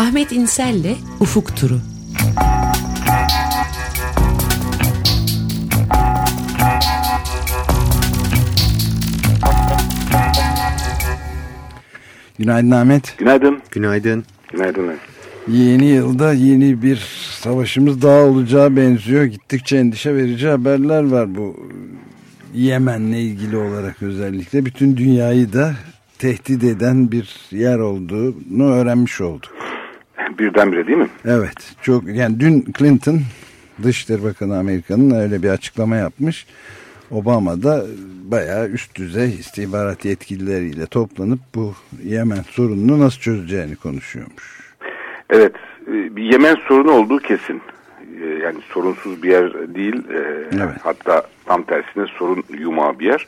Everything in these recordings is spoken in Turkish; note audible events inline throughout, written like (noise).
Ahmet İnsel'le Ufuk Turu. Günaydın Ahmet. Günaydın. Günaydın. Günaydın. Yeni yılda yeni bir savaşımız daha olacağı benziyor. Gittikçe endişe verici haberler var bu Yemen'le ilgili olarak özellikle. Bütün dünyayı da tehdit eden bir yer olduğunu öğrenmiş olduk. Birdenbire değil mi? Evet. Çok yani dün Clinton Dışişleri Bakanı Amerika'nın öyle bir açıklama yapmış. Obama da bayağı üst düzey istihbarat yetkilileriyle toplanıp bu Yemen sorununu nasıl çözeceğini konuşuyormuş. Evet, e, bir Yemen sorunu olduğu kesin. E, yani sorunsuz bir yer değil, e, evet. hatta tam tersine sorun yumağı bir yer.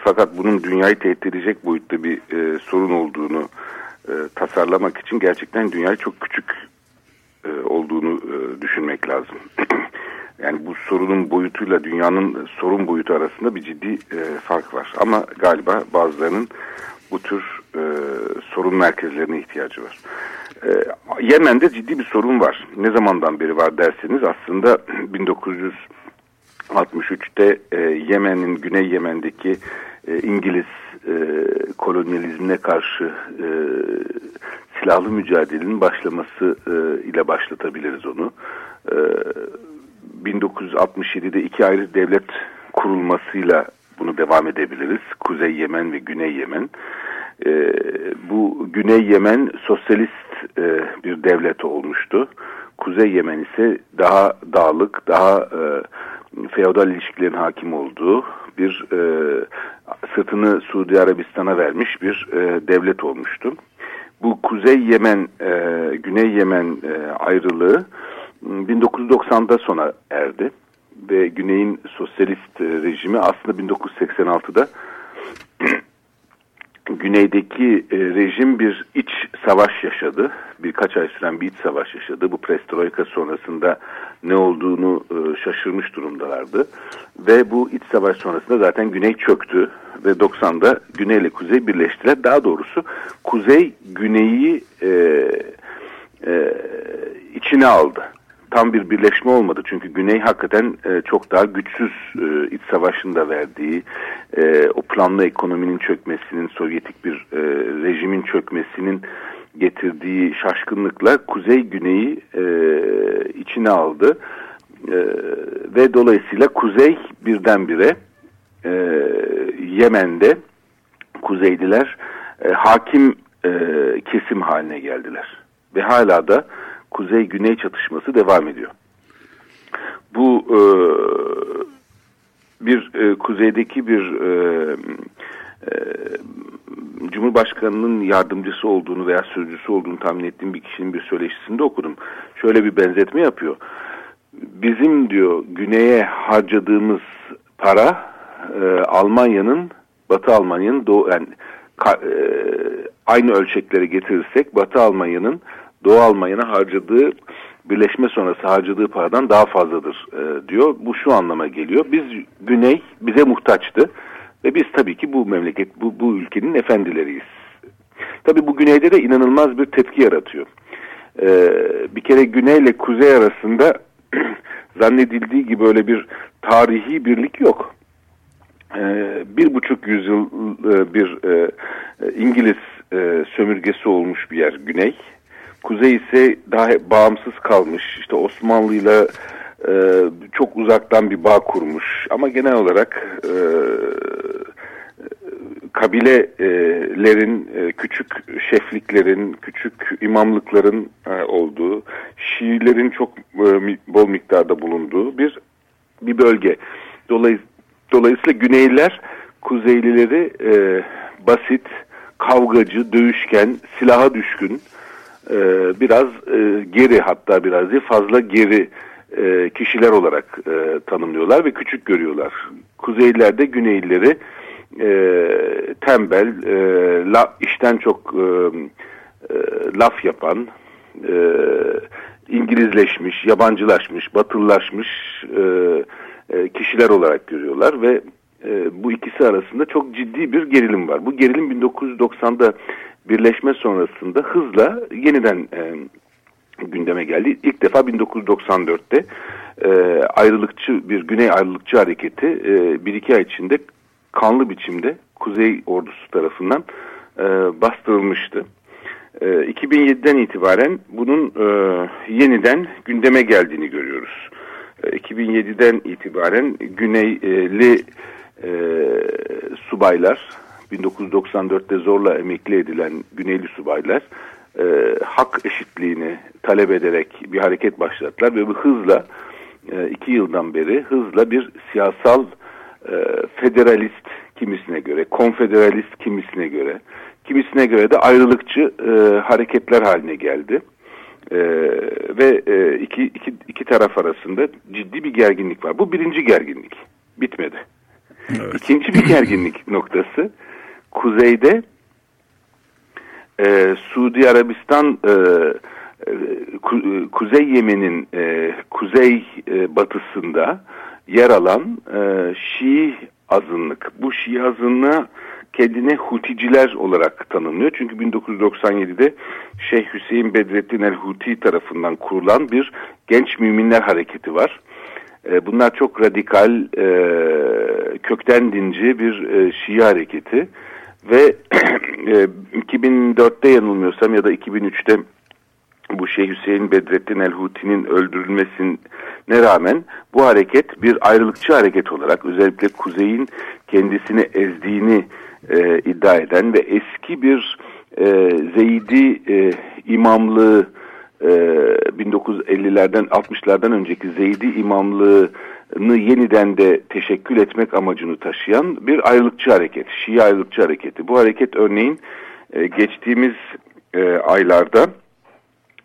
Fakat bunun dünyayı tehdit edecek boyutta bir sorun olduğunu tasarlamak için gerçekten dünyayı çok küçük olduğunu düşünmek lazım. (clears throat) yani bu sorunun boyutuyla dünyanın sorun boyutu arasında bir ciddi fark var. Ama galiba bazılarının bu tür sorun merkezlerine ihtiyacı var. Ee, Yemen'de ciddi bir sorun var. Ne zamandan beri var derseniz aslında (clears throat) 1963'te e, Yemen'in Güney Yemen'deki e, İngiliz e, kolonyalizmine karşı e, silahlı mücadelenin başlaması e, ile başlatabiliriz onu. E, 1967'de iki ayrı devlet kurulmasıyla bunu devam edebiliriz. Kuzey Yemen ve Güney Yemen. E, bu Güney Yemen sosyalist e, bir devlet olmuştu. Kuzey Yemen ise daha dağlık, daha e, feodal ilişkilerin hakim olduğu bir e, sırtını Suudi Arabistan'a vermiş bir e, devlet olmuştu. Bu Kuzey Yemen, e, Güney Yemen e, ayrılığı 1990'da sona erdi ve Güney'in sosyalist e, rejimi aslında 1986'da (clears throat) güneydeki e, rejim bir iç savaş yaşadı. Birkaç ay süren bir iç savaş yaşadı. Bu Prestroika sonrasında ne olduğunu e, şaşırmış durumdalardı. Ve bu iç savaş sonrasında zaten güney çöktü. Ve 90'da güney ile kuzey birleştiler. Daha doğrusu kuzey güneyi e, e, içine aldı tam bir birleşme olmadı. Çünkü Güney hakikaten e, çok daha güçsüz e, iç savaşında verdiği e, o planlı ekonominin çökmesinin, Sovyetik bir e, rejimin çökmesinin getirdiği şaşkınlıkla Kuzey Güney'i e, içine aldı. E, ve dolayısıyla Kuzey birdenbire e, Yemen'de Kuzeyliler e, hakim e, kesim haline geldiler. Ve hala da kuzey-güney çatışması devam ediyor. Bu e, bir e, kuzeydeki bir e, e, Cumhurbaşkanı'nın yardımcısı olduğunu veya sözcüsü olduğunu tahmin ettiğim bir kişinin bir söyleşisinde okudum. Şöyle bir benzetme yapıyor. Bizim diyor güneye harcadığımız para e, Almanya'nın Batı Almanya'nın yani e, aynı ölçeklere getirirsek Batı Almanya'nın Doğu Almanya'na harcadığı birleşme sonrası harcadığı paradan daha fazladır e, diyor. Bu şu anlama geliyor. Biz Güney bize muhtaçtı ve biz tabii ki bu memleket bu, bu ülkenin efendileriyiz. Tabii bu Güney'de de inanılmaz bir tepki yaratıyor. E, bir kere Güney ile Kuzey arasında (clears throat) zannedildiği gibi öyle bir tarihi birlik yok. E, bir buçuk yüzyıl e, bir e, İngiliz e, sömürgesi olmuş bir yer Güney. Kuzey ise daha bağımsız kalmış. İşte Osmanlı'yla e, çok uzaktan bir bağ kurmuş. Ama genel olarak e, kabilelerin, e, küçük şefliklerin, küçük imamlıkların e, olduğu, Şiilerin çok e, bol miktarda bulunduğu bir bir bölge. Dolayısıyla, Güneyliler Kuzeylileri basit, kavgacı, dövüşken, silaha düşkün, e, biraz e, geri hatta biraz değil fazla geri e, kişiler olarak e, tanımlıyorlar ve küçük görüyorlar. Kuzeylerde Güneylileri e, tembel, e, la, işten çok e, e, laf yapan, e, İngilizleşmiş, yabancılaşmış, batılılaşmış e, e, kişiler olarak görüyorlar ve e, bu ikisi arasında çok ciddi bir gerilim var. Bu gerilim 1990'da birleşme sonrasında hızla yeniden e, gündeme geldi. İlk defa 1994'te e, ayrılıkçı bir Güney ayrılıkçı hareketi e, bir iki ay içinde kanlı biçimde Kuzey ordusu tarafından e, bastırılmıştı. E, 2007'den itibaren bunun e, yeniden gündeme geldiğini görüyoruz. E, 2007'den itibaren Güneyli e, subaylar 1994'te zorla emekli edilen Güneyli subaylar e, hak eşitliğini talep ederek bir hareket başlattılar ve bu hızla e, iki yıldan beri hızla bir siyasal e, federalist kimisine göre, konfederalist kimisine göre, kimisine göre de ayrılıkçı e, hareketler haline geldi. E, ve e, iki, iki, iki taraf arasında ciddi bir gerginlik var. Bu birinci gerginlik. Bitmedi. Evet. İkinci bir gerginlik (laughs) noktası kuzeyde e, Suudi Arabistan e, e ku, Kuzey Yemen'in e, kuzey e, batısında yer alan e, Şii azınlık. Bu Şii azınlığa kendine Huticiler olarak tanımlıyor. Çünkü 1997'de Şeyh Hüseyin Bedrettin el-Huti tarafından kurulan bir genç müminler hareketi var. E, bunlar çok radikal, e, kökten dinci bir e, Şii hareketi ve (clears throat) e, 2004'te yanılmıyorsam ya da 2003'te bu Şeyh Hüseyin Bedrettin el-Huti'nin öldürülmesine rağmen bu hareket bir ayrılıkçı hareket olarak özellikle Kuzey'in kendisini ezdiğini e, iddia eden ve eski bir e, Zeydi e, imamlığı e, 1950'lerden 60'lardan önceki Zeydi imamlığını yeniden de teşekkül etmek amacını taşıyan bir ayrılıkçı hareket, Şii ayrılıkçı hareketi. Bu hareket örneğin e, geçtiğimiz e, aylarda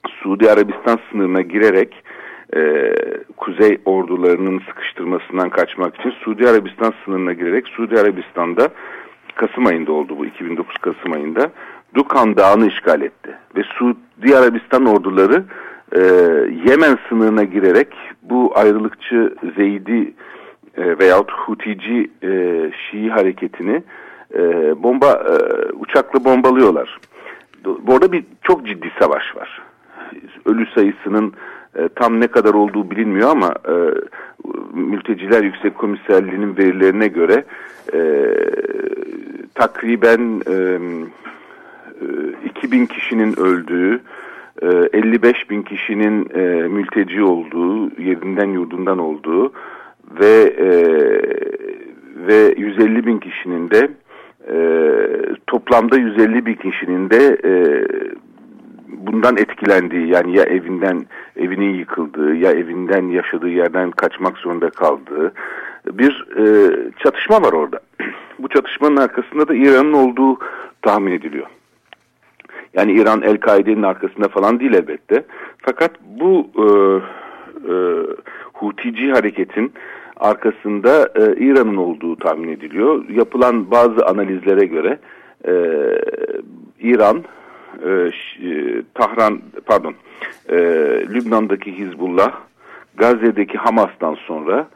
Suudi Arabistan sınırına girerek e, kuzey ordularının sıkıştırmasından kaçmak için Suudi Arabistan sınırına girerek Suudi Arabistan'da Kasım ayında oldu bu 2009 Kasım ayında Dukan Dağı'nı işgal etti ve Suudi Arabistan orduları e, Yemen sınırına girerek bu ayrılıkçı Zeydi e, veyahut Hutici e, Şii hareketini e, bomba e, uçakla bombalıyorlar. Bu arada bir çok ciddi savaş var ölü sayısının e, tam ne kadar olduğu bilinmiyor ama e, Mülteciler Yüksek Komiserliği'nin verilerine göre e, takriben e, 2000 e, kişinin öldüğü, 55 e, bin kişinin e, mülteci olduğu, yerinden yurdundan olduğu ve e, ve 150 bin kişinin de e, toplamda 150 bin kişinin de bundan etkilendiği yani ya evinden evinin yıkıldığı ya evinden yaşadığı yerden kaçmak zorunda kaldığı bir e, çatışma var orada. (clears throat) Bu çatışmanın arkasında da İran'ın olduğu tahmin ediliyor. Yani İran El-Kaide'nin arkasında falan değil elbette. Fakat bu e, e, Hutici hareketin arkasında e, İran'ın olduğu tahmin ediliyor. Yapılan bazı analizlere göre e, İran e, e, Tahran pardon e, Lübnan'daki Hizbullah Gazze'deki Hamas'tan sonra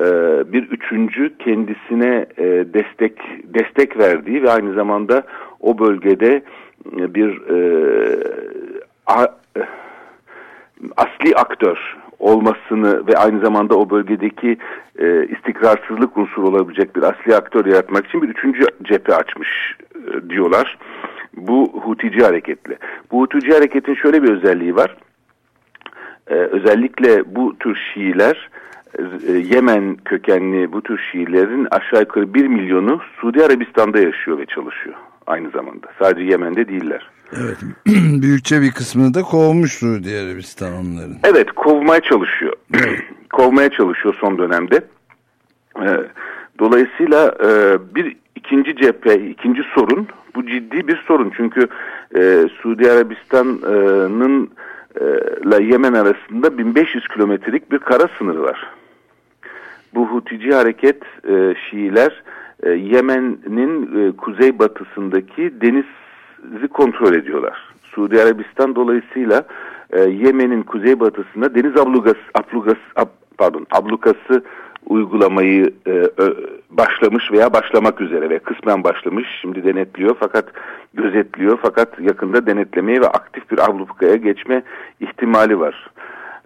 e, bir üçüncü kendisine e, destek destek verdiği ve aynı zamanda o bölgede bir e, a, asli aktör olmasını ve aynı zamanda o bölgedeki e, istikrarsızlık unsuru olabilecek bir asli aktör yaratmak için bir üçüncü cephe açmış e, diyorlar bu Hutici hareketle. Bu Hutici hareketin şöyle bir özelliği var. Ee, özellikle bu tür Şiiler e, Yemen kökenli bu tür Şiilerin aşağı yukarı bir milyonu Suudi Arabistan'da yaşıyor ve çalışıyor aynı zamanda. Sadece Yemen'de değiller. Evet. (clears throat) Büyükçe bir kısmını da kovmuş Suudi Arabistan onların. Evet kovmaya çalışıyor. (clears throat) kovmaya çalışıyor son dönemde. Ee, dolayısıyla e, bir ikinci cephe, ikinci sorun bu ciddi bir sorun. Çünkü e, Suudi Arabistan'ın e, ile Yemen arasında 1500 kilometrelik bir kara sınırı var. Bu Hutici hareket e, Şiiler e, Yemen'in e, kuzeybatısındaki denizi kontrol ediyorlar. Suudi Arabistan dolayısıyla e, Yemen'in kuzeybatısında deniz ablugası, ablugası ab, pardon ablukası uygulamayı başlamış veya başlamak üzere ve kısmen başlamış. Şimdi denetliyor fakat gözetliyor fakat yakında denetlemeye ve aktif bir ablukaya geçme ihtimali var.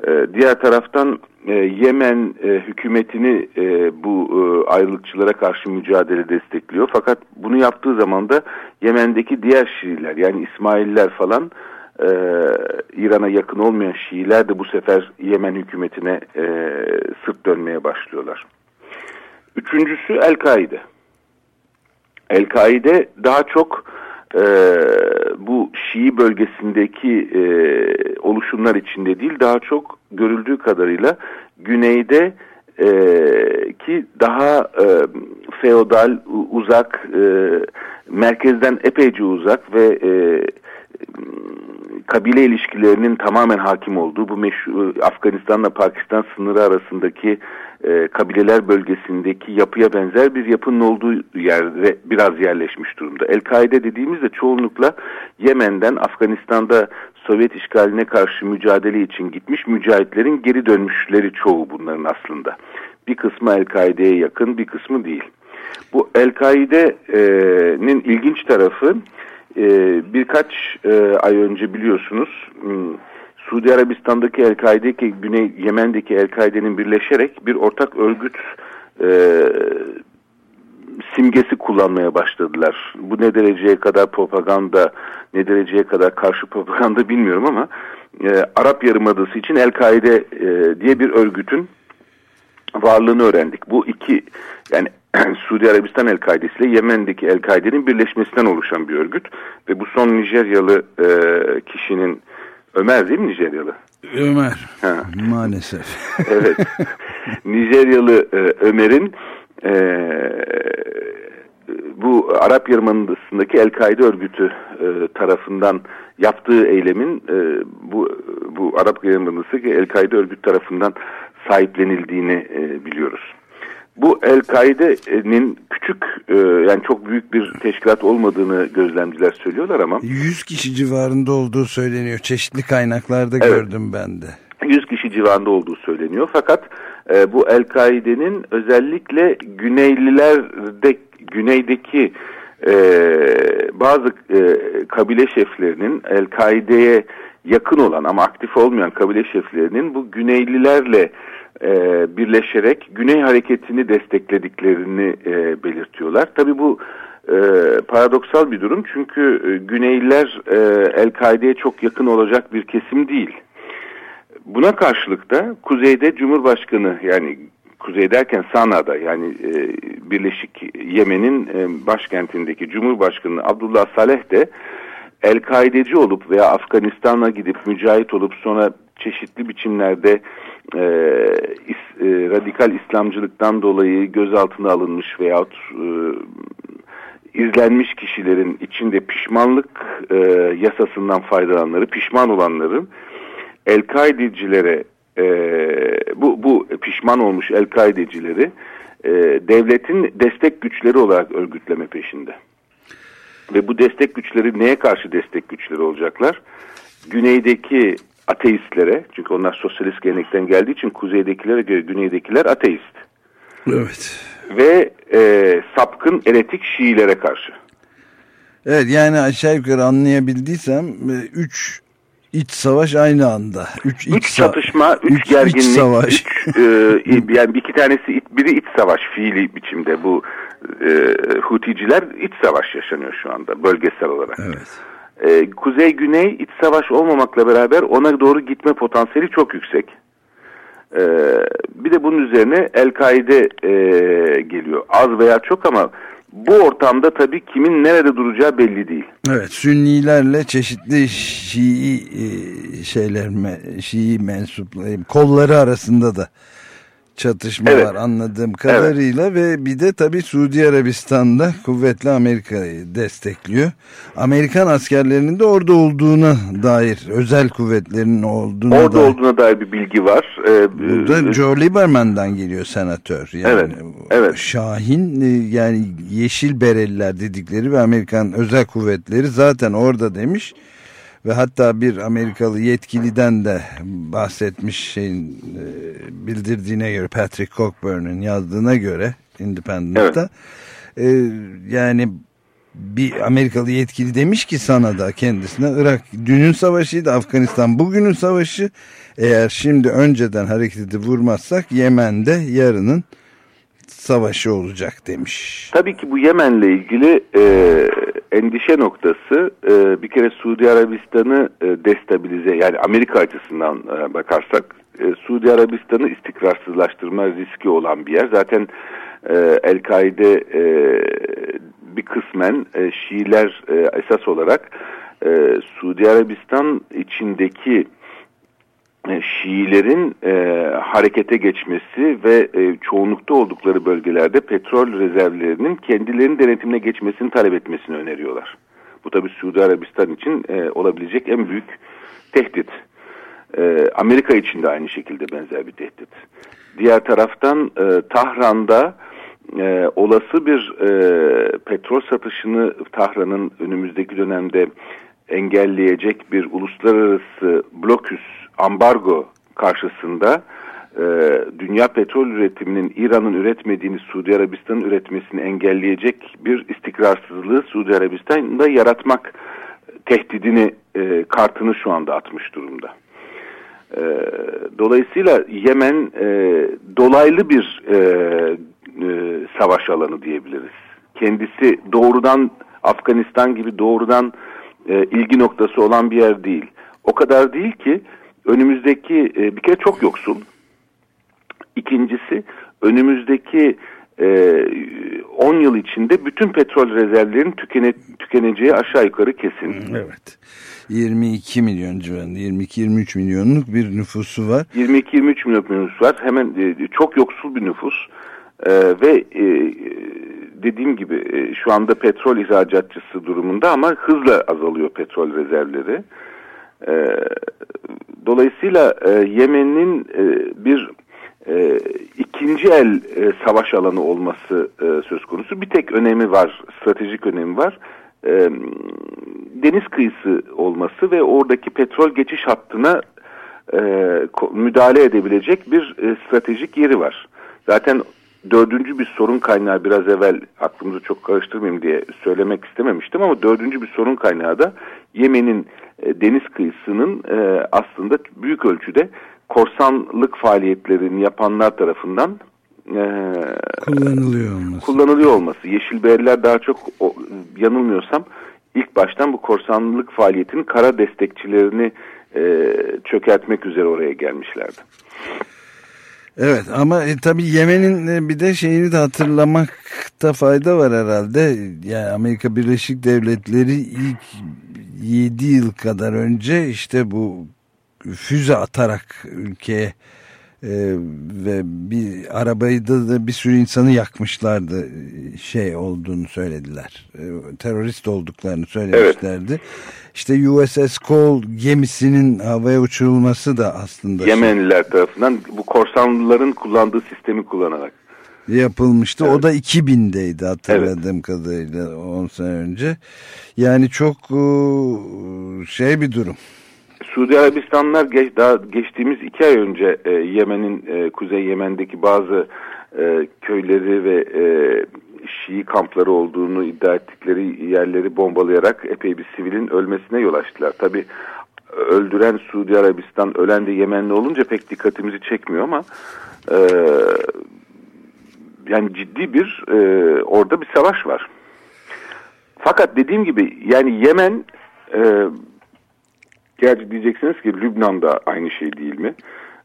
E, diğer taraftan e, Yemen e, hükümetini e, bu e, ayrılıkçılara karşı mücadele destekliyor. Fakat bunu yaptığı zaman da Yemen'deki diğer Şiiler yani İsmailler falan İran'a yakın olmayan Şiiler de bu sefer Yemen hükümetine e, sırt dönmeye başlıyorlar. Üçüncüsü El-Kaide. El-Kaide daha çok e, bu Şii bölgesindeki e, oluşumlar içinde değil daha çok görüldüğü kadarıyla güneyde e, ki daha e, feodal, uzak, e, merkezden epeyce uzak ve e, kabile ilişkilerinin tamamen hakim olduğu bu meşhur Afganistan'la Pakistan sınırı arasındaki e, kabileler bölgesindeki yapıya benzer bir yapının olduğu yerde biraz yerleşmiş durumda. El-Kaide dediğimizde çoğunlukla Yemen'den Afganistan'da Sovyet işgaline karşı mücadele için gitmiş mücahitlerin geri dönmüşleri çoğu bunların aslında. Bir kısmı El-Kaide'ye yakın bir kısmı değil. Bu El-Kaide'nin ilginç tarafı e, birkaç e, ay önce biliyorsunuz hmm, Suudi Arabistan'daki El-Kaide ki Güney Yemen'deki El-Kaide'nin birleşerek bir ortak örgüt e, simgesi kullanmaya başladılar. Bu ne dereceye kadar propaganda, ne dereceye kadar karşı propaganda bilmiyorum ama e, Arap Yarımadası için El-Kaide e, diye bir örgütün varlığını öğrendik. Bu iki yani (clears throat) Suudi Arabistan El-Kaidesi ile Yemen'deki El-Kaide'nin birleşmesinden oluşan bir örgüt ve bu son Nijeryalı e, kişinin Ömer değil mi Nijeryalı? Ömer ha. maalesef. (laughs) evet. Nijeryalı e, Ömer'in e, bu Arap Yarımadası'ndaki El-Kaide örgütü e, tarafından yaptığı eylemin e, bu bu Arap Yarımadası'ndaki El-Kaide örgütü tarafından sahiplenildiğini e, biliyoruz. Bu El-Kaide'nin küçük e, yani çok büyük bir teşkilat olmadığını gözlemciler söylüyorlar ama 100 kişi civarında olduğu söyleniyor. Çeşitli kaynaklarda evet, gördüm ben de. 100 kişi civarında olduğu söyleniyor. Fakat e, bu El-Kaide'nin özellikle Güneylilerde güneydeki e, bazı e, kabile şeflerinin El-Kaide'ye yakın olan ama aktif olmayan kabile şeflerinin bu Güneylilerle e, birleşerek Güney hareketini desteklediklerini e, belirtiyorlar. Tabi bu e, paradoksal bir durum çünkü e, Güneyliler e, El-Kaide'ye çok yakın olacak bir kesim değil. Buna karşılık da kuzeyde Cumhurbaşkanı yani kuzey derken Sana'da yani e, Birleşik Yemen'in e, başkentindeki Cumhurbaşkanı Abdullah Saleh de El-Kaideci olup veya Afganistan'a gidip mücahit olup sonra çeşitli biçimlerde e, is, e, radikal İslamcılıktan dolayı gözaltına alınmış veyahut e, izlenmiş kişilerin içinde pişmanlık e, yasasından faydalananları, pişman olanların El-Kaidecilere e, bu, bu pişman olmuş El-Kaidecileri e, devletin destek güçleri olarak örgütleme peşinde. Ve bu destek güçleri neye karşı destek güçleri olacaklar? Güneydeki ateistlere çünkü onlar sosyalist gelenekten geldiği için kuzeydekilere göre güneydekiler ateist. Evet. Ve e, sapkın eretik Şiilere karşı. Evet yani aşağı yukarı anlayabildiysem 3 e, iç savaş aynı anda. 3 iç, çatışma, 3 gerginlik, iç savaş. Üç, e, (laughs) yani iki tanesi biri iç savaş fiili biçimde bu e, Huticiler iç savaş yaşanıyor şu anda bölgesel olarak. Evet e, Kuzey-Güney iç savaş olmamakla beraber ona doğru gitme potansiyeli çok yüksek. E, bir de bunun üzerine El-Kaide e, geliyor. Az veya çok ama bu ortamda tabii kimin nerede duracağı belli değil. Evet, Sünnilerle çeşitli Şii e, şeyler, Şii mensupları, kolları arasında da çatışma evet. var anladığım kadarıyla evet. ve bir de tabi Suudi Arabistan'da kuvvetli Amerika'yı destekliyor. Amerikan askerlerinin de orada olduğuna dair özel kuvvetlerinin olduğuna orada dair. olduğuna dair bir bilgi var. Ee, Bu da e, Joe Lieberman'dan geliyor senatör. Yani evet. evet. Şahin e, yani Yeşil Bereliler dedikleri ve Amerikan özel kuvvetleri zaten orada demiş ve hatta bir Amerikalı yetkiliden de bahsetmiş şeyin e, bildirdiğine göre Patrick Cockburn'un yazdığına göre Independent'ta e, yani bir Amerikalı yetkili demiş ki sana da kendisine Irak dünün savaşıydı Afganistan bugünün savaşı eğer şimdi önceden hareketi vurmazsak Yemen'de yarının savaşı olacak demiş. Tabii ki bu Yemen'le ilgili e, endişe noktası e, bir kere Suudi Arabistan'ı e, destabilize yani Amerika açısından e, bakarsak e, Suudi Arabistan'ı istikrarsızlaştırma riski olan bir yer. Zaten e, El-Kaide e, bir kısmen e, Şiiler e, esas olarak e, Suudi Arabistan içindeki Şiilerin e, harekete geçmesi ve e, çoğunlukta oldukları bölgelerde petrol rezervlerinin kendilerinin denetimine geçmesini talep etmesini öneriyorlar. Bu tabi Suudi Arabistan için e, olabilecek en büyük tehdit. E, Amerika için de aynı şekilde benzer bir tehdit. Diğer taraftan e, Tahran'da e, olası bir e, petrol satışını Tahran'ın önümüzdeki dönemde engelleyecek bir uluslararası bloküs ambargo karşısında e, dünya petrol üretiminin İran'ın üretmediğini Suudi Arabistan'ın üretmesini engelleyecek bir istikrarsızlığı Suudi Arabistan'da yaratmak tehdidini e, kartını şu anda atmış durumda. E, dolayısıyla Yemen e, dolaylı bir e, e, savaş alanı diyebiliriz. Kendisi doğrudan Afganistan gibi doğrudan e, ilgi noktası olan bir yer değil. O kadar değil ki önümüzdeki e, bir kere çok yoksul. İkincisi önümüzdeki e, 10 yıl içinde bütün petrol rezervlerinin tükene, tükeneceği aşağı yukarı kesin. Evet. 22 milyon civarında 22-23 milyonluk bir nüfusu var. 22-23 milyon nüfusu var. Hemen e, çok yoksul bir nüfus. E, ve e, dediğim gibi e, şu anda petrol ihracatçısı durumunda ama hızla azalıyor petrol rezervleri. E, dolayısıyla e, Yemen'in e, bir e, ikinci el e, savaş alanı olması e, söz konusu. Bir tek önemi var, stratejik önemi var. E, deniz kıyısı olması ve oradaki petrol geçiş hattına e, müdahale edebilecek bir e, stratejik yeri var. Zaten dördüncü bir sorun kaynağı biraz evvel aklımızı çok karıştırmayayım diye söylemek istememiştim ama dördüncü bir sorun kaynağı da Yemen'in e, deniz kıyısının e, aslında büyük ölçüde korsanlık faaliyetlerini yapanlar tarafından e, kullanılıyor olması. Kullanılıyor olması. Yeşil Beyler daha çok o, yanılmıyorsam ilk baştan bu korsanlık faaliyetinin kara destekçilerini e, çökertmek üzere oraya gelmişlerdi. Evet ama e, tabii Yemen'in e, bir de şeyini de hatırlamakta fayda var herhalde. Yani Amerika Birleşik Devletleri ilk 7 yıl kadar önce işte bu füze atarak ülkeye ee, ve bir arabayı da, da bir sürü insanı yakmışlardı şey olduğunu söylediler ee, terörist olduklarını söylemişlerdi evet. işte USS Cole gemisinin havaya uçurulması da aslında Yemenliler şey, tarafından bu korsanlıların kullandığı sistemi kullanarak yapılmıştı. Evet. O da 2000'deydi hatırladığım evet. kadarıyla 10 sene önce. Yani çok şey bir durum. Suudi Arabistanlar geç, daha geçtiğimiz iki ay önce e, Yemen'in e, Kuzey Yemen'deki bazı e, köyleri ve e, Şii kampları olduğunu iddia ettikleri yerleri bombalayarak epey bir sivilin ölmesine yol açtılar. Tabi öldüren Suudi Arabistan, ölen de Yemenli olunca pek dikkatimizi çekmiyor ama e, yani ciddi bir e, orada bir savaş var. Fakat dediğim gibi yani Yemen e, Gerçi diyeceksiniz ki Lübnan'da aynı şey değil mi?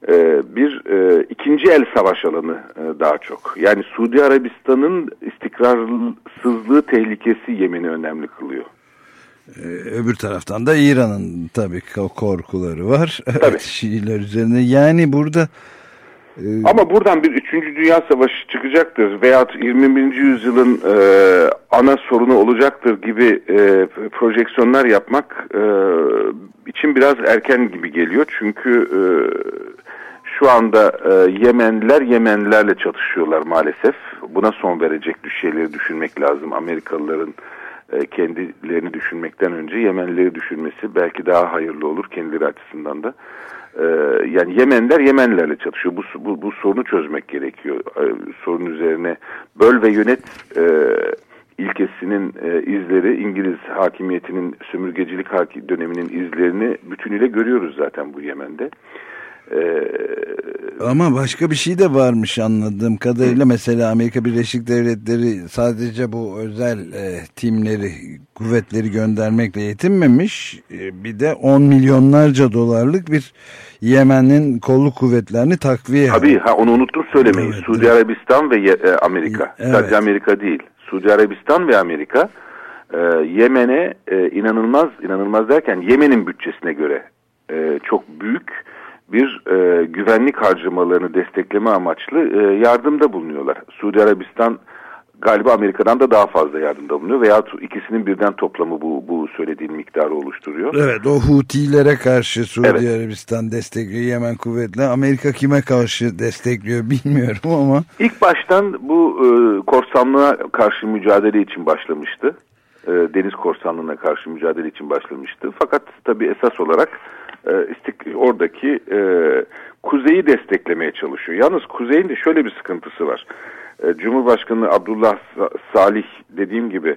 Ee, bir e, ikinci el savaş alanı e, daha çok. Yani Suudi Arabistan'ın istikrarsızlığı tehlikesi Yemen'i önemli kılıyor. Ee, öbür taraftan da İran'ın tabii korkuları var. (laughs) Tabii. Evet, Şiiler üzerine. Yani burada ee, Ama buradan bir 3. Dünya Savaşı çıkacaktır veya 21. yüzyılın e, ana sorunu olacaktır gibi e, projeksiyonlar yapmak e, için biraz erken gibi geliyor. Çünkü e, şu anda e, Yemenliler Yemenlilerle çatışıyorlar maalesef. Buna son verecek şeyleri düşünmek lazım Amerikalıların e, kendilerini düşünmekten önce Yemenlileri düşünmesi belki daha hayırlı olur kendileri açısından da. E, yani Yemenler Yemenlerle çatışıyor. Bu, bu, bu sorunu çözmek gerekiyor. E, sorun üzerine böl ve yönet e, ilkesinin e, izleri İngiliz hakimiyetinin sömürgecilik döneminin izlerini bütünüyle görüyoruz zaten bu Yemen'de. Ee, Ama başka bir şey de varmış anladığım kadarıyla. Mesela Amerika Birleşik Devletleri sadece bu özel e, timleri, kuvvetleri göndermekle yetinmemiş. E, bir de 10 milyonlarca dolarlık bir Yemen'in kolluk kuvvetlerini takviye. Tabii ha, onu unuttum söylemeyi. Evet, Suudi evet. Arabistan ve e, Amerika. Evet. Sadece Amerika değil. Suudi Arabistan ve Amerika e, Yemen'e e, inanılmaz, inanılmaz derken Yemen'in bütçesine göre e, çok büyük bir e, güvenlik harcamalarını destekleme amaçlı e, yardımda bulunuyorlar. Suudi Arabistan galiba Amerika'dan da daha fazla yardımda bulunuyor veya ikisinin birden toplamı bu, bu söylediğin miktarı oluşturuyor. Evet o Hutilere karşı Suudi evet. Arabistan destekliyor Yemen kuvvetle. Amerika kime karşı destekliyor bilmiyorum (laughs) ama. İlk baştan bu e, korsanlığa karşı mücadele için başlamıştı. E, deniz korsanlığına karşı mücadele için başlamıştı. Fakat tabii esas olarak istik oradaki e, kuzeyi desteklemeye çalışıyor. Yalnız kuzeyin de şöyle bir sıkıntısı var. E, Cumhurbaşkanı Abdullah Salih dediğim gibi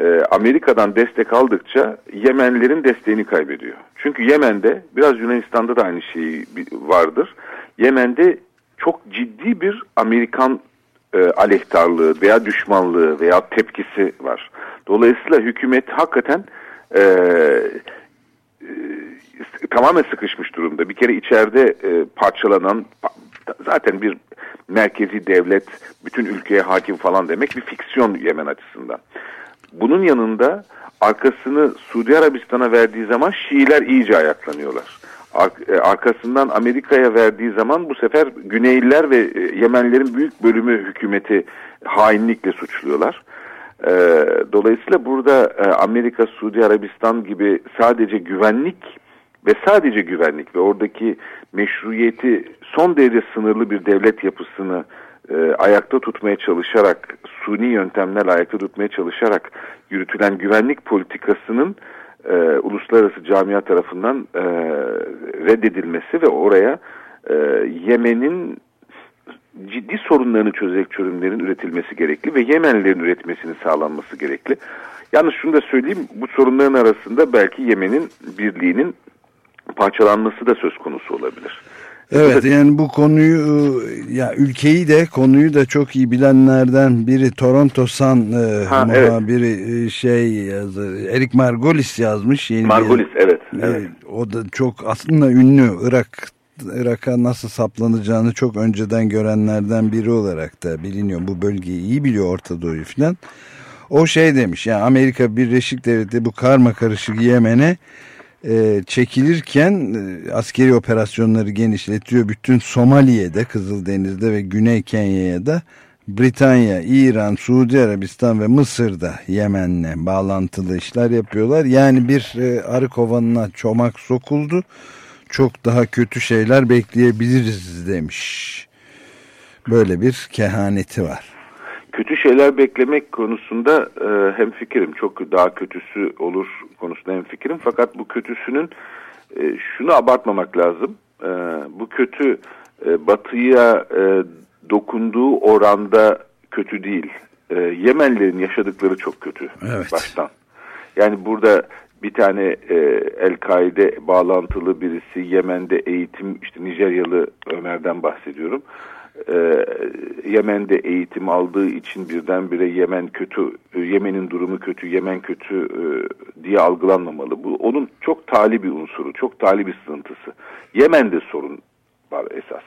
e, Amerika'dan destek aldıkça Yemenlerin desteğini kaybediyor. Çünkü Yemen'de biraz Yunanistan'da da aynı şey vardır. Yemen'de çok ciddi bir Amerikan e, aleyhtarlığı veya düşmanlığı veya tepkisi var. Dolayısıyla hükümet hakikaten e, e, tamamen sıkışmış durumda. Bir kere içeride e, parçalanan zaten bir merkezi devlet bütün ülkeye hakim falan demek bir fiksiyon Yemen açısından. Bunun yanında arkasını Suudi Arabistan'a verdiği zaman Şiiler iyice ayaklanıyorlar. Ar e, arkasından Amerika'ya verdiği zaman bu sefer Güneyliler ve e, Yemenlerin büyük bölümü hükümeti hainlikle suçluyorlar. E, dolayısıyla burada Amerika, Suudi Arabistan gibi sadece güvenlik ve sadece güvenlik ve oradaki meşruiyeti son derece sınırlı bir devlet yapısını e, ayakta tutmaya çalışarak, suni yöntemlerle ayakta tutmaya çalışarak yürütülen güvenlik politikasının e, uluslararası camia tarafından e, reddedilmesi ve oraya e, Yemen'in ciddi sorunlarını çözecek çözümlerin üretilmesi gerekli ve Yemenlilerin üretmesini sağlanması gerekli. Yalnız şunu da söyleyeyim, bu sorunların arasında belki Yemen'in birliğinin parçalanması da söz konusu olabilir. Evet yani bu konuyu ya ülkeyi de konuyu da çok iyi bilenlerden biri Toronto Sun e, ha, muhabiri evet. şey yazır Erik Margolis yazmış. Yeni Margolis bir, evet, evet. E, o da çok aslında ünlü Irak Irak'a nasıl saplanacağını çok önceden görenlerden biri olarak da biliniyor. Bu bölgeyi iyi biliyor Orta Doğu'yu falan. O şey demiş yani Amerika Birleşik Devletleri bu karma karışık Yemen'e e, çekilirken e, askeri operasyonları genişletiyor. Bütün Somaliye'de, Kızıldeniz'de ve Güney Kenya'ya da Britanya, İran, Suudi Arabistan ve Mısır'da Yemen'le bağlantılı işler yapıyorlar. Yani bir e, arı kovanına çomak sokuldu. Çok daha kötü şeyler bekleyebiliriz demiş. Böyle bir kehaneti var kötü şeyler beklemek konusunda e, hem fikrim çok daha kötüsü olur konusunda hem fikrim. Fakat bu kötüsünün e, şunu abartmamak lazım. E, bu kötü e, batıya e, dokunduğu oranda kötü değil. E, Yemenlerin yaşadıkları çok kötü evet. baştan. Yani burada bir tane e, El-Kaide bağlantılı birisi Yemen'de eğitim işte Nijeryalı Ömer'den bahsediyorum e, Yemen'de eğitim aldığı için birdenbire Yemen kötü, e, Yemen'in durumu kötü, Yemen kötü e, diye algılanmamalı. Bu onun çok tali bir unsuru, çok tali bir sızıntısı. Yemen'de sorun var esas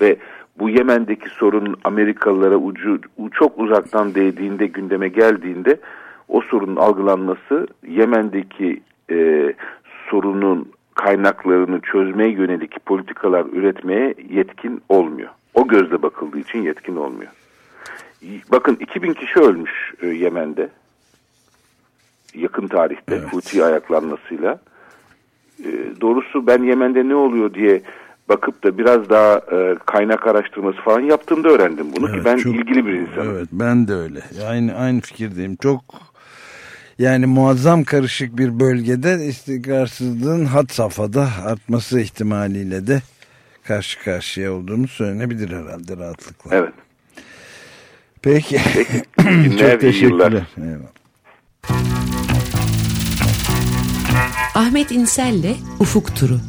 ve bu Yemen'deki sorun Amerikalılara ucu çok uzaktan değdiğinde, gündeme geldiğinde o sorunun algılanması Yemen'deki e, sorunun kaynaklarını çözmeye yönelik politikalar üretmeye yetkin olmuyor. O gözle bakıldığı için yetkin olmuyor. Bakın 2000 kişi ölmüş e, Yemen'de. Yakın tarihte evet. Huti ayaklanmasıyla. E, doğrusu ben Yemen'de ne oluyor diye bakıp da biraz daha e, kaynak araştırması falan yaptığımda öğrendim bunu evet, ki ben çok, ilgili bir insanım. Evet ben de öyle. Aynı aynı fikirdeyim. Çok Yani muazzam karışık bir bölgede istikrarsızlığın had safhada artması ihtimaliyle de karşı karşıya olduğunu söylenebilir herhalde rahatlıkla. Evet. Peki. Peki. (clears throat) Çok teşekkürler. Eyvallah. Ahmet İnsel'le Ufuk Turu.